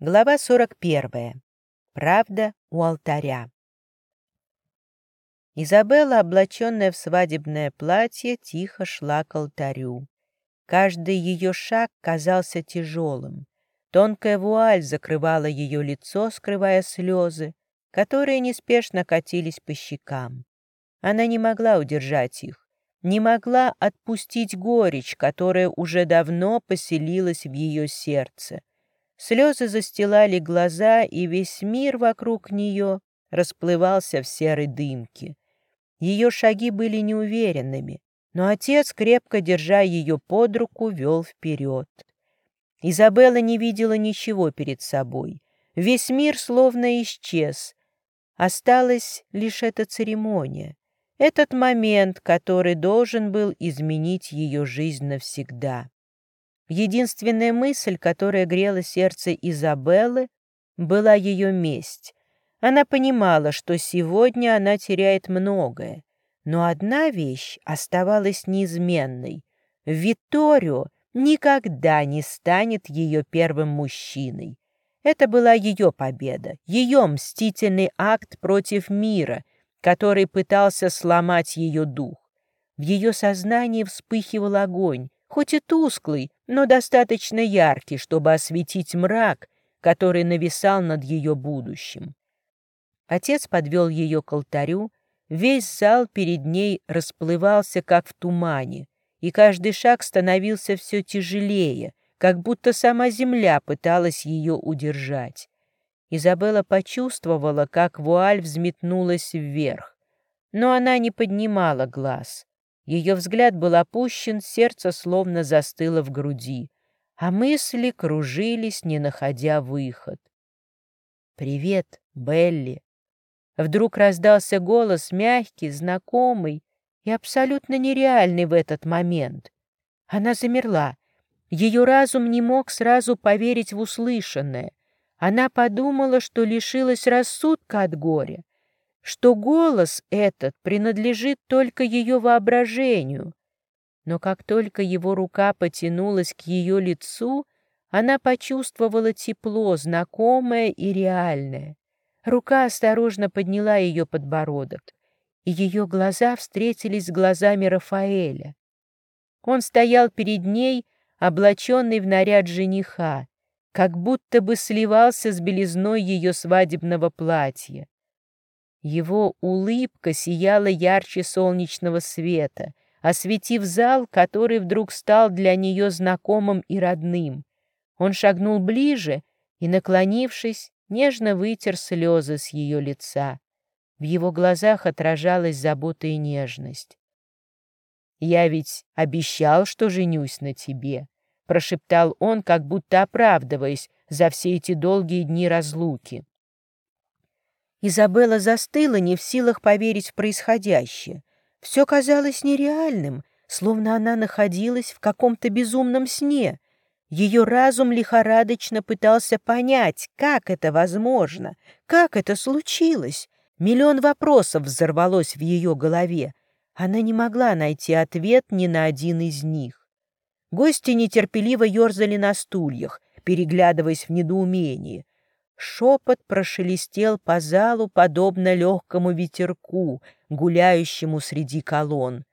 Глава 41. Правда у алтаря. Изабелла, облаченная в свадебное платье, тихо шла к алтарю. Каждый ее шаг казался тяжелым. Тонкая вуаль закрывала ее лицо, скрывая слезы, которые неспешно катились по щекам. Она не могла удержать их, не могла отпустить горечь, которая уже давно поселилась в ее сердце — Слезы застилали глаза, и весь мир вокруг нее расплывался в серой дымке. Ее шаги были неуверенными, но отец, крепко держа ее под руку, вел вперед. Изабелла не видела ничего перед собой. Весь мир словно исчез. Осталась лишь эта церемония, этот момент, который должен был изменить ее жизнь навсегда. Единственная мысль, которая грела сердце Изабеллы, была ее месть. Она понимала, что сегодня она теряет многое, но одна вещь оставалась неизменной. Виторио никогда не станет ее первым мужчиной. Это была ее победа, ее мстительный акт против мира, который пытался сломать ее дух. В ее сознании вспыхивал огонь, хоть и тусклый, но достаточно яркий, чтобы осветить мрак, который нависал над ее будущим. Отец подвел ее к алтарю, весь зал перед ней расплывался, как в тумане, и каждый шаг становился все тяжелее, как будто сама земля пыталась ее удержать. Изабелла почувствовала, как вуаль взметнулась вверх, но она не поднимала глаз. Ее взгляд был опущен, сердце словно застыло в груди, а мысли кружились, не находя выход. «Привет, Белли!» Вдруг раздался голос, мягкий, знакомый и абсолютно нереальный в этот момент. Она замерла. Ее разум не мог сразу поверить в услышанное. Она подумала, что лишилась рассудка от горя что голос этот принадлежит только ее воображению. Но как только его рука потянулась к ее лицу, она почувствовала тепло, знакомое и реальное. Рука осторожно подняла ее подбородок, и ее глаза встретились с глазами Рафаэля. Он стоял перед ней, облаченный в наряд жениха, как будто бы сливался с белизной ее свадебного платья. Его улыбка сияла ярче солнечного света, осветив зал, который вдруг стал для нее знакомым и родным. Он шагнул ближе и, наклонившись, нежно вытер слезы с ее лица. В его глазах отражалась забота и нежность. «Я ведь обещал, что женюсь на тебе», — прошептал он, как будто оправдываясь за все эти долгие дни разлуки. Изабелла застыла, не в силах поверить в происходящее. Все казалось нереальным, словно она находилась в каком-то безумном сне. Ее разум лихорадочно пытался понять, как это возможно, как это случилось. Миллион вопросов взорвалось в ее голове. Она не могла найти ответ ни на один из них. Гости нетерпеливо ерзали на стульях, переглядываясь в недоумении. Шепот прошелестел по залу, подобно легкому ветерку, гуляющему среди колонн.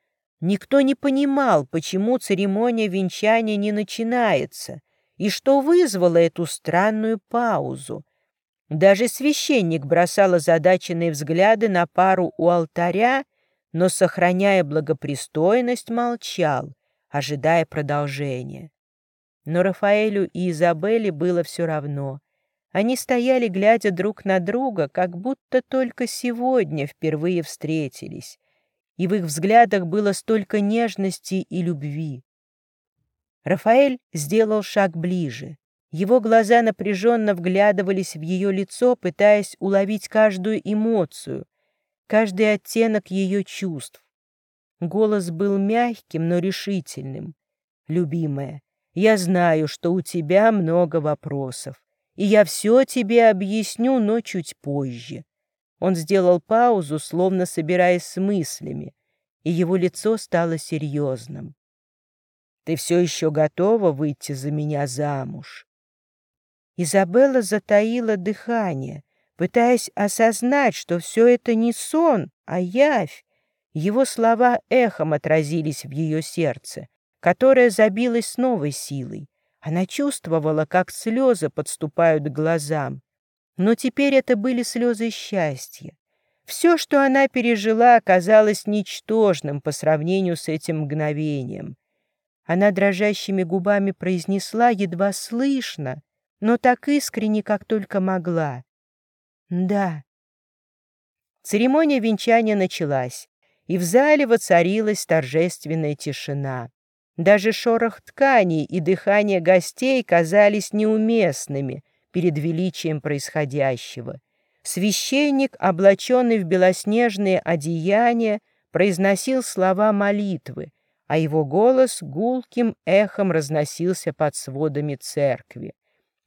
Никто не понимал, почему церемония венчания не начинается, и что вызвало эту странную паузу. Даже священник бросал озадаченные взгляды на пару у алтаря, но, сохраняя благопристойность, молчал, ожидая продолжения. Но Рафаэлю и Изабелле было все равно — они стояли, глядя друг на друга, как будто только сегодня впервые встретились, и в их взглядах было столько нежности и любви. Рафаэль сделал шаг ближе. Его глаза напряженно вглядывались в ее лицо, пытаясь уловить каждую эмоцию, каждый оттенок ее чувств. Голос был мягким, но решительным. «Любимая, я знаю, что у тебя много вопросов и я все тебе объясню, но чуть позже». Он сделал паузу, словно собираясь с мыслями, и его лицо стало серьезным. «Ты все еще готова выйти за меня замуж?» Изабелла затаила дыхание, пытаясь осознать, что все это не сон, а явь. Его слова эхом отразились в ее сердце, которое забилось с новой силой. Она чувствовала, как слезы подступают к глазам. Но теперь это были слезы счастья. Все, что она пережила, оказалось ничтожным по сравнению с этим мгновением. Она дрожащими губами произнесла едва слышно, но так искренне, как только могла. «Да». Церемония венчания началась, и в зале воцарилась торжественная тишина. Даже шорох тканей и дыхание гостей казались неуместными перед величием происходящего. Священник, облаченный в белоснежные одеяния, произносил слова молитвы, а его голос гулким эхом разносился под сводами церкви.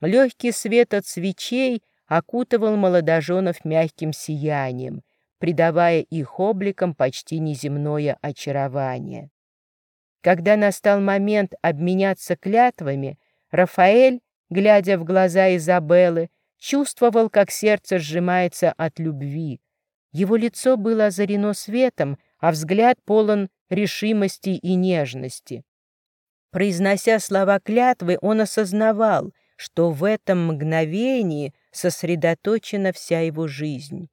Легкий свет от свечей окутывал молодоженов мягким сиянием, придавая их обликам почти неземное очарование. Когда настал момент обменяться клятвами, Рафаэль, глядя в глаза Изабеллы, чувствовал, как сердце сжимается от любви. Его лицо было озарено светом, а взгляд полон решимости и нежности. Произнося слова клятвы, он осознавал, что в этом мгновении сосредоточена вся его жизнь.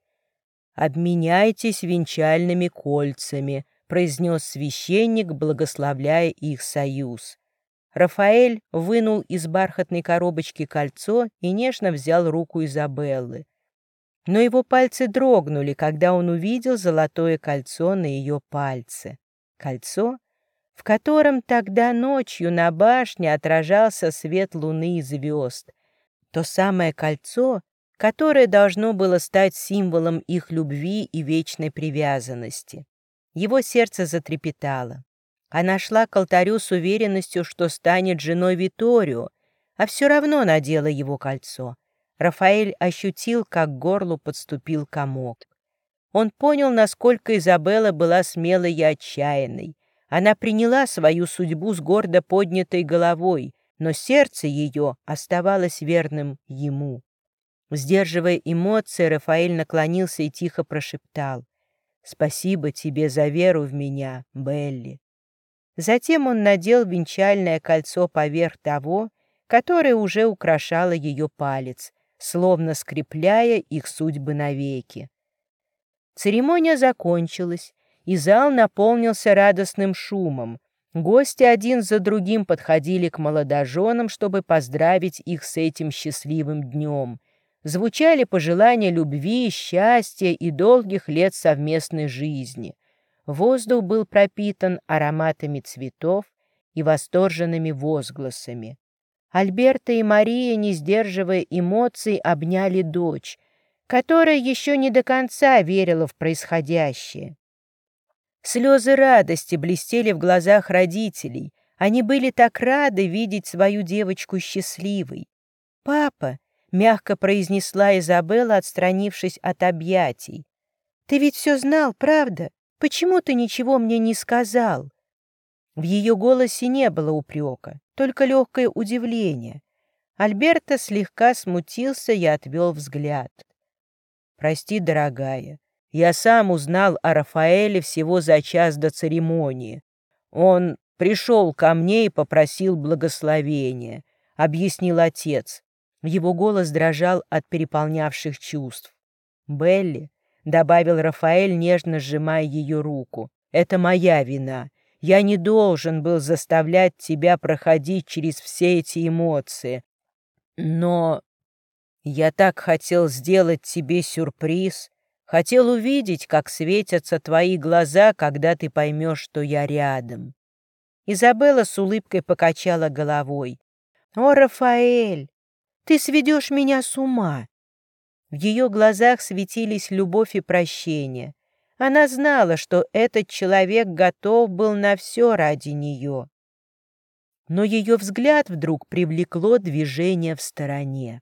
«Обменяйтесь венчальными кольцами», — произнес священник, благословляя их союз. Рафаэль вынул из бархатной коробочки кольцо и нежно взял руку Изабеллы. Но его пальцы дрогнули, когда он увидел золотое кольцо на ее пальце. Кольцо, в котором тогда ночью на башне отражался свет луны и звезд. То самое кольцо, которое должно было стать символом их любви и вечной привязанности. Его сердце затрепетало. Она шла к алтарю с уверенностью, что станет женой Виторио, а все равно надела его кольцо. Рафаэль ощутил, как к горлу подступил комок. Он понял, насколько Изабелла была смелой и отчаянной. Она приняла свою судьбу с гордо поднятой головой, но сердце ее оставалось верным ему. Сдерживая эмоции, Рафаэль наклонился и тихо прошептал «Спасибо тебе за веру в меня, Белли». Затем он надел венчальное кольцо поверх того, которое уже украшало ее палец, словно скрепляя их судьбы навеки. Церемония закончилась, и зал наполнился радостным шумом. Гости один за другим подходили к молодоженам, чтобы поздравить их с этим счастливым днем. Звучали пожелания любви, счастья и долгих лет совместной жизни — Воздух был пропитан ароматами цветов и восторженными возгласами. Альберта и Мария, не сдерживая эмоций, обняли дочь, которая еще не до конца верила в происходящее. Слезы радости блестели в глазах родителей. Они были так рады видеть свою девочку счастливой. «Папа», — мягко произнесла Изабелла, отстранившись от объятий, — «ты ведь все знал, правда? Почему ты ничего мне не сказал?» В ее голосе не было упрека, только легкое удивление. Альберто слегка смутился и отвел взгляд. «Прости, дорогая, я сам узнал о Рафаэле всего за час до церемонии. Он пришел ко мне и попросил благословения», — объяснил отец. Его голос дрожал от переполнявших чувств. «Белли, — добавил Рафаэль, нежно сжимая ее руку. «Это моя вина. Я не должен был заставлять тебя проходить через все эти эмоции. Но я так хотел сделать тебе сюрприз, хотел увидеть, как светятся твои глаза, когда ты поймешь, что я рядом». Изабелла с улыбкой покачала головой. «О, Рафаэль, ты сведешь меня с ума!» В ее глазах светились любовь и прощение. Она знала, что этот человек готов был на все ради нее. Но ее взгляд вдруг привлекло движение в стороне.